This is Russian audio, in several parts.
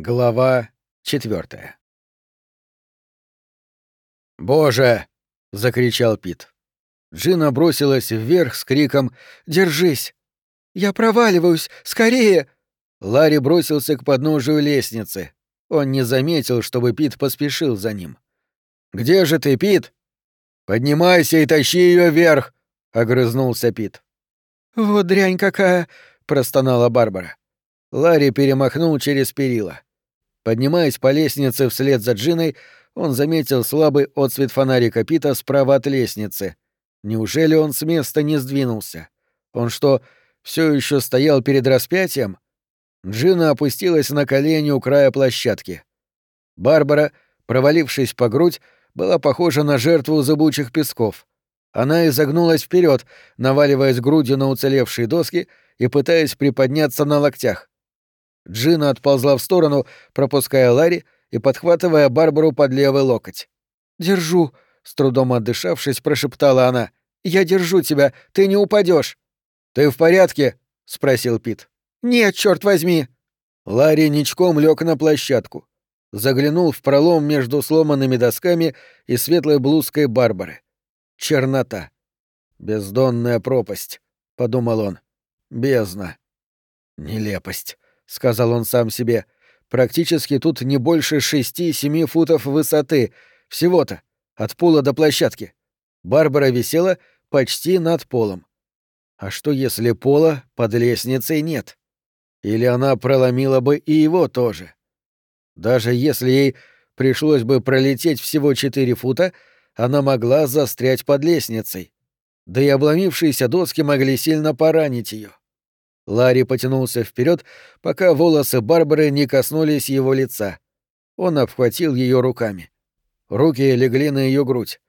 Глава четвертая. «Боже!» — закричал Пит. Джина бросилась вверх с криком «Держись!» «Я проваливаюсь! Скорее!» Ларри бросился к подножию лестницы. Он не заметил, чтобы Пит поспешил за ним. «Где же ты, Пит?» «Поднимайся и тащи ее вверх!» — огрызнулся Пит. «Вот дрянь какая!» — простонала Барбара. Ларри перемахнул через перила. Поднимаясь по лестнице вслед за Джиной, он заметил слабый отсвет фонарика Пита справа от лестницы. Неужели он с места не сдвинулся? Он что, все еще стоял перед распятием? Джина опустилась на колени у края площадки. Барбара, провалившись по грудь, была похожа на жертву зыбучих песков. Она изогнулась вперед, наваливаясь грудью на уцелевшие доски и пытаясь приподняться на локтях. Джина отползла в сторону, пропуская Ларри и подхватывая Барбару под левый локоть. «Держу», — с трудом отдышавшись, прошептала она. «Я держу тебя, ты не упадешь. «Ты в порядке?» — спросил Пит. «Нет, черт возьми!» Ларри ничком лег на площадку. Заглянул в пролом между сломанными досками и светлой блузкой Барбары. Чернота. «Бездонная пропасть», — подумал он. «Бездна». Нелепость сказал он сам себе. Практически тут не больше шести-семи футов высоты. Всего-то. От пола до площадки. Барбара висела почти над полом. А что если пола под лестницей нет? Или она проломила бы и его тоже? Даже если ей пришлось бы пролететь всего четыре фута, она могла застрять под лестницей. Да и обломившиеся доски могли сильно поранить ее. Ларри потянулся вперед, пока волосы Барбары не коснулись его лица. Он обхватил ее руками. Руки легли на ее грудь.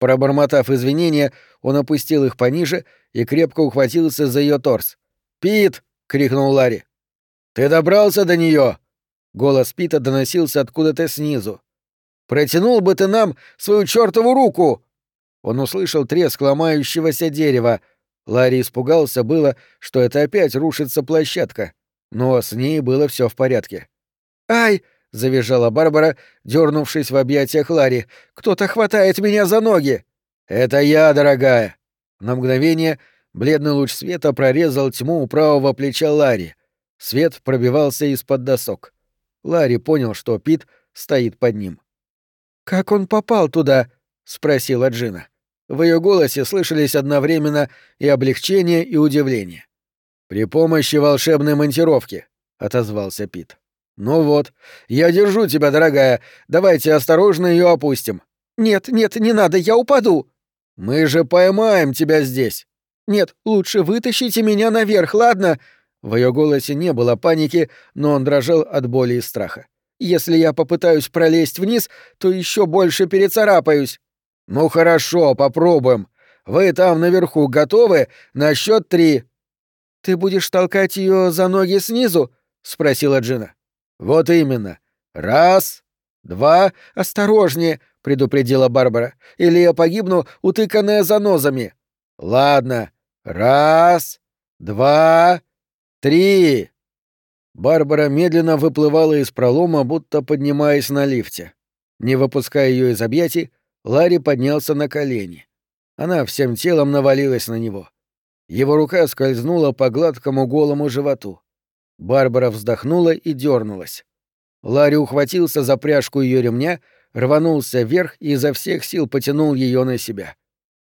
Пробормотав извинения, он опустил их пониже и крепко ухватился за ее торс. «Пит!» — крикнул Ларри. «Ты добрался до нее? Голос Пита доносился откуда-то снизу. «Протянул бы ты нам свою чертову руку!» Он услышал треск ломающегося дерева — Ларри испугался было, что это опять рушится площадка, но с ней было все в порядке. «Ай!» — завизжала Барбара, дернувшись в объятиях Ларри. «Кто-то хватает меня за ноги!» «Это я, дорогая!» На мгновение бледный луч света прорезал тьму у правого плеча Ларри. Свет пробивался из-под досок. Ларри понял, что Пит стоит под ним. «Как он попал туда?» — спросила Джина. В ее голосе слышались одновременно и облегчение, и удивление. «При помощи волшебной монтировки», — отозвался Пит. «Ну вот, я держу тебя, дорогая. Давайте осторожно ее опустим». «Нет, нет, не надо, я упаду». «Мы же поймаем тебя здесь». «Нет, лучше вытащите меня наверх, ладно?» В ее голосе не было паники, но он дрожал от боли и страха. «Если я попытаюсь пролезть вниз, то еще больше перецарапаюсь». «Ну хорошо, попробуем. Вы там наверху готовы? На счет три». «Ты будешь толкать ее за ноги снизу?» — спросила Джина. «Вот именно. Раз, два...» «Осторожнее!» — предупредила Барбара. «Или я погибну, утыканная занозами». «Ладно. Раз, два, три...» Барбара медленно выплывала из пролома, будто поднимаясь на лифте. Не выпуская ее из объятий, Ларри поднялся на колени. Она всем телом навалилась на него. Его рука скользнула по гладкому голому животу. Барбара вздохнула и дернулась. Ларри ухватился за пряжку ее ремня, рванулся вверх и изо всех сил потянул ее на себя.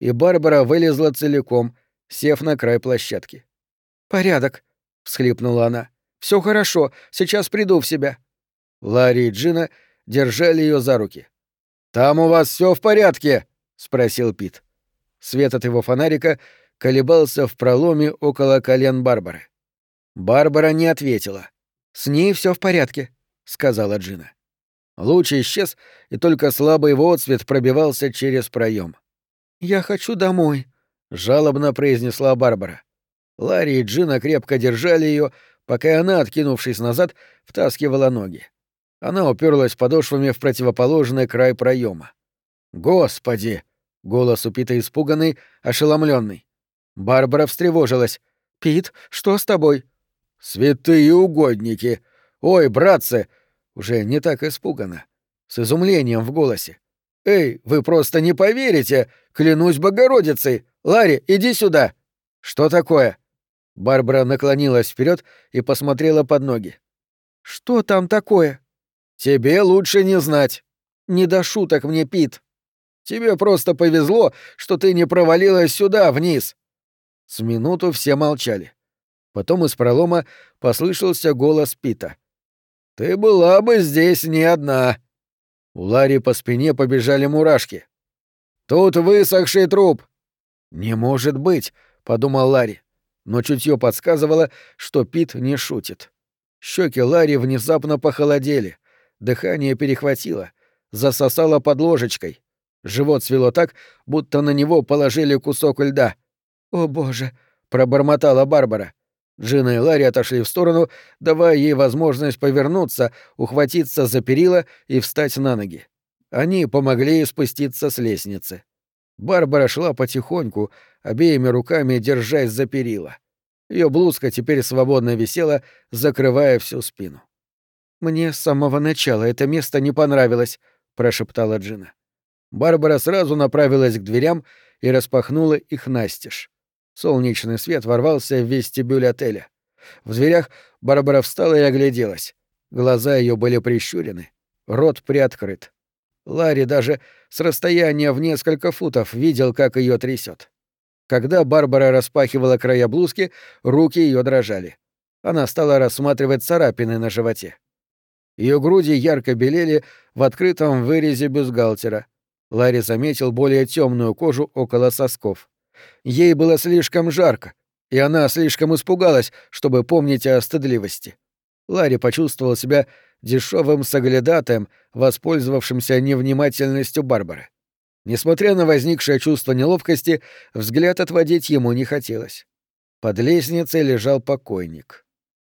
И Барбара вылезла целиком, сев на край площадки. «Порядок», — всхлипнула она. Все хорошо, сейчас приду в себя». Ларри и Джина держали ее за руки. «Там у вас все в порядке?» — спросил Пит. Свет от его фонарика колебался в проломе около колен Барбары. Барбара не ответила. «С ней все в порядке», — сказала Джина. Луч исчез, и только слабый его отсвет пробивался через проем. «Я хочу домой», — жалобно произнесла Барбара. Ларри и Джина крепко держали ее, пока она, откинувшись назад, втаскивала ноги. Она уперлась подошвами в противоположный край проема. «Господи!» — голос у Пита испуганный, ошеломленный. Барбара встревожилась. «Пит, что с тобой?» «Святые угодники! Ой, братцы! уже не так испуганно, с изумлением в голосе. «Эй, вы просто не поверите! Клянусь Богородицей! Ларри, иди сюда!» «Что такое?» Барбара наклонилась вперед и посмотрела под ноги. «Что там такое?» «Тебе лучше не знать. Не до шуток мне, Пит. Тебе просто повезло, что ты не провалилась сюда, вниз». С минуту все молчали. Потом из пролома послышался голос Пита. «Ты была бы здесь не одна». У Ларри по спине побежали мурашки. «Тут высохший труп». «Не может быть», — подумал Ларри, но чутье подсказывало, что Пит не шутит. Щеки Ларри внезапно похолодели, дыхание перехватило, засосало под ложечкой. Живот свело так, будто на него положили кусок льда. «О боже!» — пробормотала Барбара. Джина и Ларри отошли в сторону, давая ей возможность повернуться, ухватиться за перила и встать на ноги. Они помогли ей спуститься с лестницы. Барбара шла потихоньку, обеими руками держась за перила. Ее блузка теперь свободно висела, закрывая всю спину. «Мне с самого начала это место не понравилось», — прошептала Джина. Барбара сразу направилась к дверям и распахнула их настежь. Солнечный свет ворвался в вестибюль отеля. В дверях Барбара встала и огляделась. Глаза ее были прищурены, рот приоткрыт. Ларри даже с расстояния в несколько футов видел, как ее трясет. Когда Барбара распахивала края блузки, руки ее дрожали. Она стала рассматривать царапины на животе. Ее груди ярко белели в открытом вырезе бюстгальтера. Ларри заметил более темную кожу около сосков. Ей было слишком жарко, и она слишком испугалась, чтобы помнить о стыдливости. Ларри почувствовал себя дешевым соглядатаем, воспользовавшимся невнимательностью Барбары. Несмотря на возникшее чувство неловкости, взгляд отводить ему не хотелось. Под лестницей лежал покойник.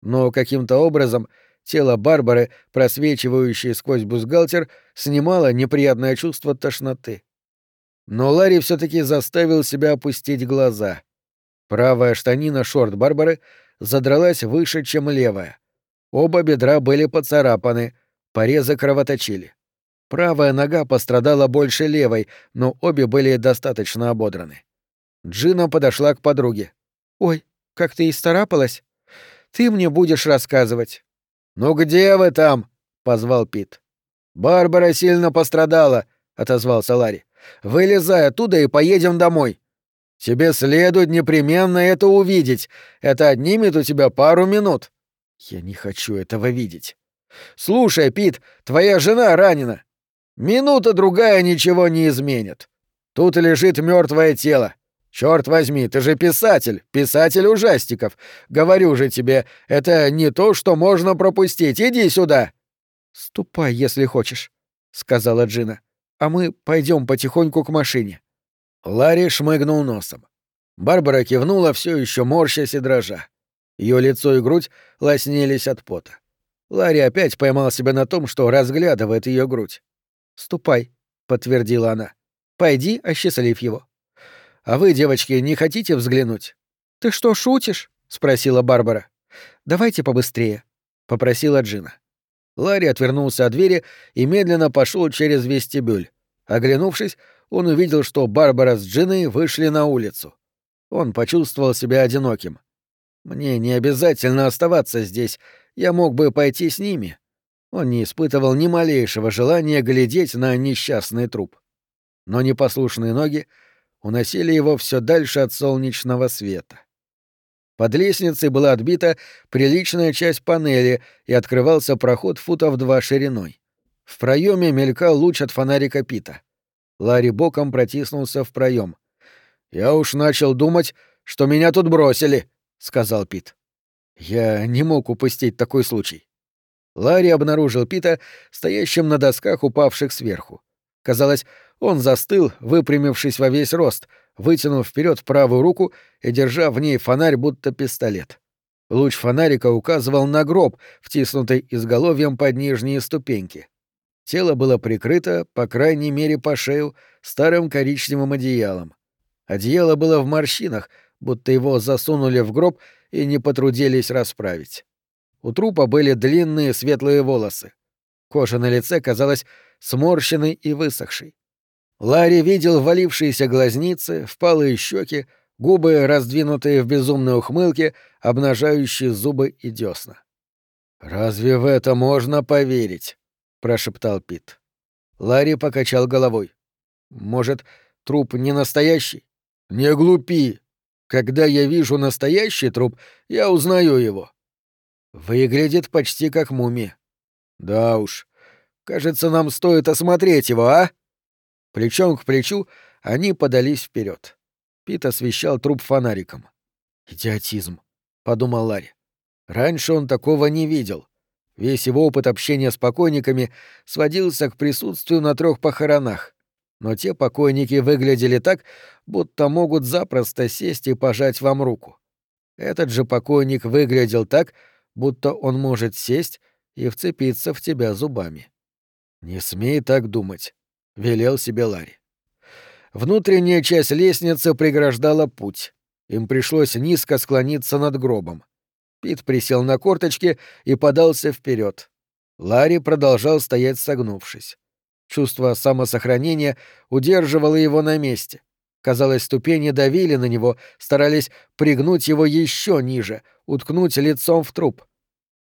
Но каким-то образом тело Барбары, просвечивающее сквозь бюстгальтер, снимало неприятное чувство тошноты. Но Ларри все таки заставил себя опустить глаза. Правая штанина шорт Барбары задралась выше, чем левая. Оба бедра были поцарапаны, порезы кровоточили. Правая нога пострадала больше левой, но обе были достаточно ободраны. Джина подошла к подруге. «Ой, как ты исцарапалась? Ты мне будешь рассказывать». «Ну где вы там?» — позвал Пит. «Барбара сильно пострадала», — отозвался Ларри. Вылезай оттуда и поедем домой. Тебе следует непременно это увидеть. Это отнимет у тебя пару минут. Я не хочу этого видеть. Слушай, Пит, твоя жена ранена. Минута другая ничего не изменит. Тут лежит мертвое тело. Черт возьми, ты же писатель, писатель ужастиков. Говорю же тебе, это не то, что можно пропустить. Иди сюда. Ступай, если хочешь, сказала Джина а мы пойдем потихоньку к машине». Ларри шмыгнул носом. Барбара кивнула, все еще морщась и дрожа. Ее лицо и грудь лоснились от пота. Ларри опять поймал себя на том, что разглядывает ее грудь. «Ступай», — подтвердила она. «Пойди, осчастлив его». «А вы, девочки, не хотите взглянуть?» «Ты что, шутишь?» — спросила Барбара. «Давайте побыстрее», — попросила Джина. Ларри отвернулся от двери и медленно пошел через вестибюль. Оглянувшись, он увидел, что Барбара с Джиной вышли на улицу. Он почувствовал себя одиноким. «Мне не обязательно оставаться здесь, я мог бы пойти с ними». Он не испытывал ни малейшего желания глядеть на несчастный труп. Но непослушные ноги уносили его все дальше от солнечного света. Под лестницей была отбита приличная часть панели и открывался проход футов два шириной. В проеме мелькал луч от фонарика Пита. Ларри боком протиснулся в проем. «Я уж начал думать, что меня тут бросили», — сказал Пит. Я не мог упустить такой случай. Ларри обнаружил Пита стоящим на досках, упавших сверху. Казалось, он застыл, выпрямившись во весь рост, вытянув вперед правую руку и держа в ней фонарь, будто пистолет. Луч фонарика указывал на гроб, втиснутый изголовьем под нижние ступеньки. Тело было прикрыто, по крайней мере по шею, старым коричневым одеялом. Одеяло было в морщинах, будто его засунули в гроб и не потрудились расправить. У трупа были длинные светлые волосы. Кожа на лице казалась сморщенной и высохшей. Ларри видел валившиеся глазницы, впалые щеки, губы, раздвинутые в безумной ухмылке, обнажающие зубы и десна. «Разве в это можно поверить?» — прошептал Пит. Ларри покачал головой. «Может, труп не настоящий?» «Не глупи! Когда я вижу настоящий труп, я узнаю его». «Выглядит почти как мумия». «Да уж. Кажется, нам стоит осмотреть его, а?» Плечом к плечу они подались вперед. Пит освещал труп фонариком. «Идиотизм», — подумал Ларри. Раньше он такого не видел. Весь его опыт общения с покойниками сводился к присутствию на трех похоронах. Но те покойники выглядели так, будто могут запросто сесть и пожать вам руку. Этот же покойник выглядел так, будто он может сесть и вцепиться в тебя зубами. Не смей так думать велел себе Ларри. Внутренняя часть лестницы преграждала путь. Им пришлось низко склониться над гробом. Пит присел на корточки и подался вперед. Ларри продолжал стоять согнувшись. Чувство самосохранения удерживало его на месте. Казалось, ступени давили на него, старались пригнуть его еще ниже, уткнуть лицом в труп.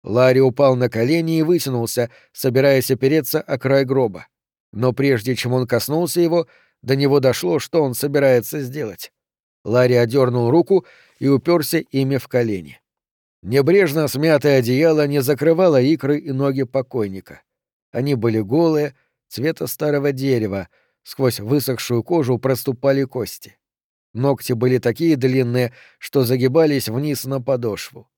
Ларри упал на колени и вытянулся, собираясь опереться о край гроба. Но прежде чем он коснулся его, до него дошло, что он собирается сделать. Ларри одернул руку и уперся ими в колени. Небрежно смятое одеяло не закрывало икры и ноги покойника. Они были голые, цвета старого дерева, сквозь высохшую кожу проступали кости. Ногти были такие длинные, что загибались вниз на подошву.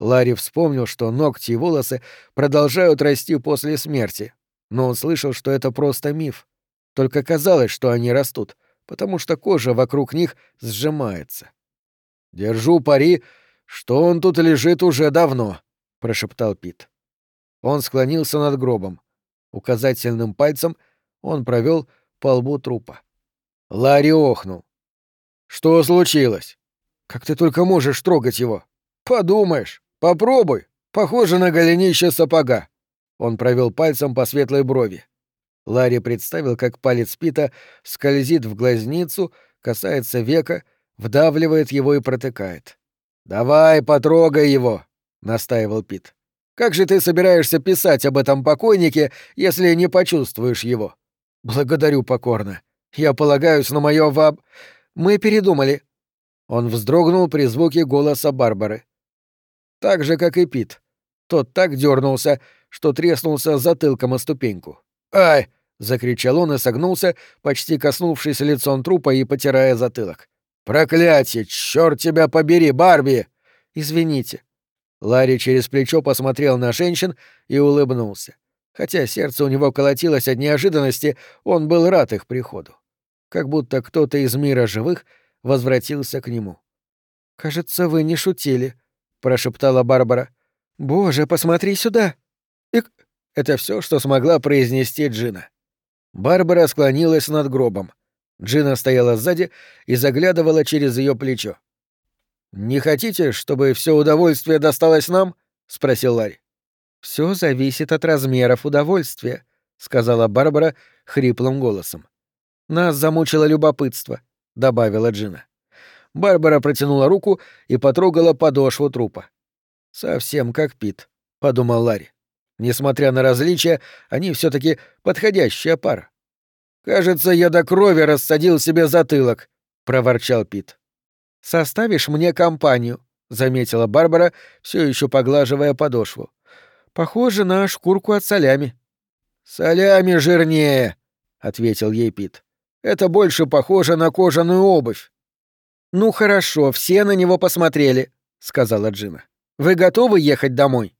Ларри вспомнил, что ногти и волосы продолжают расти после смерти, но он слышал, что это просто миф. Только казалось, что они растут, потому что кожа вокруг них сжимается. «Держу пари, что он тут лежит уже давно», — прошептал Пит. Он склонился над гробом. Указательным пальцем он провел по лбу трупа. Ларри охнул. «Что случилось? Как ты только можешь трогать его? Подумаешь, попробуй. Похоже на голенище сапога. Он провел пальцем по светлой брови. Ларри представил, как палец Пита скользит в глазницу, касается века, вдавливает его и протыкает. «Давай, потрогай его», — настаивал Пит. «Как же ты собираешься писать об этом покойнике, если не почувствуешь его?» «Благодарю покорно. Я полагаюсь на мое ваб... Мы передумали». Он вздрогнул при звуке голоса Барбары. Так же, как и Пит. Тот так дернулся, что треснулся затылком о ступеньку. «Ай!» — закричал он и согнулся, почти коснувшись лицом трупа и потирая затылок. «Проклятие! Чёрт тебя побери, Барби!» «Извините». Ларри через плечо посмотрел на женщин и улыбнулся. Хотя сердце у него колотилось от неожиданности, он был рад их приходу. Как будто кто-то из мира живых возвратился к нему. «Кажется, вы не шутили», — прошептала Барбара. «Боже, посмотри сюда!» «Ик...» — это все, что смогла произнести Джина. Барбара склонилась над гробом. Джина стояла сзади и заглядывала через ее плечо. «Не хотите, чтобы все удовольствие досталось нам?» — спросил Ларри. Все зависит от размеров удовольствия», — сказала Барбара хриплым голосом. «Нас замучило любопытство», — добавила Джина. Барбара протянула руку и потрогала подошву трупа. «Совсем как Пит», — подумал Ларри. Несмотря на различия, они все таки подходящая пара. «Кажется, я до крови рассадил себе затылок», — проворчал Пит. «Составишь мне компанию», — заметила Барбара, все еще поглаживая подошву. «Похоже на шкурку от солями». «Солями жирнее», — ответил ей Пит. «Это больше похоже на кожаную обувь». «Ну хорошо, все на него посмотрели», — сказала Джина. «Вы готовы ехать домой?»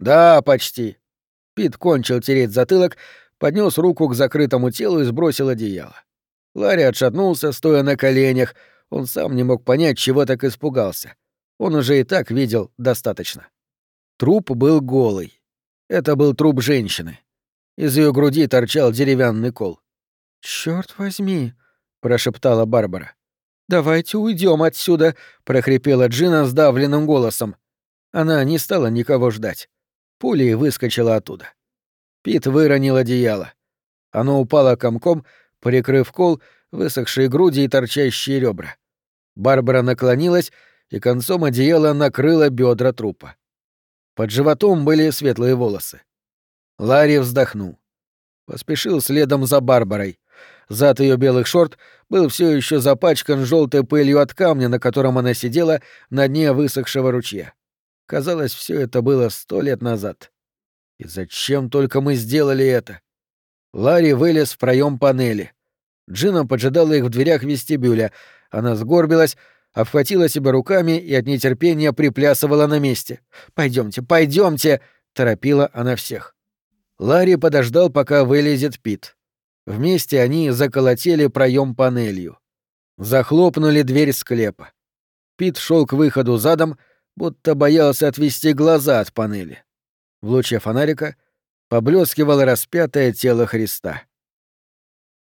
«Да, почти». Пит кончил тереть затылок, поднес руку к закрытому телу и сбросил одеяло. Ларри отшатнулся, стоя на коленях. Он сам не мог понять, чего так испугался. Он уже и так видел достаточно. Труп был голый. Это был труп женщины. Из ее груди торчал деревянный кол. Черт возьми, прошептала Барбара. Давайте уйдем отсюда, прохрипела Джина сдавленным голосом. Она не стала никого ждать. Пулей выскочила оттуда. Пит выронил одеяло. Оно упало комком, прикрыв кол, высохшие груди и торчащие ребра. Барбара наклонилась и концом одеяла накрыла бедра трупа. Под животом были светлые волосы. Ларри вздохнул. Поспешил следом за Барбарой. Зад ее белых шорт был все еще запачкан желтой пылью от камня, на котором она сидела на дне высохшего ручья. Казалось, все это было сто лет назад. И зачем только мы сделали это? Ларри вылез в проем панели. Джина поджидала их в дверях вестибюля. Она сгорбилась, обхватила себя руками и от нетерпения приплясывала на месте. Пойдемте, пойдемте! торопила она всех. Ларри подождал, пока вылезет Пит. Вместе они заколотили проем панелью. Захлопнули дверь склепа. Пит шел к выходу задом, будто боялся отвести глаза от панели. В луче фонарика поблескивало распятое тело Христа.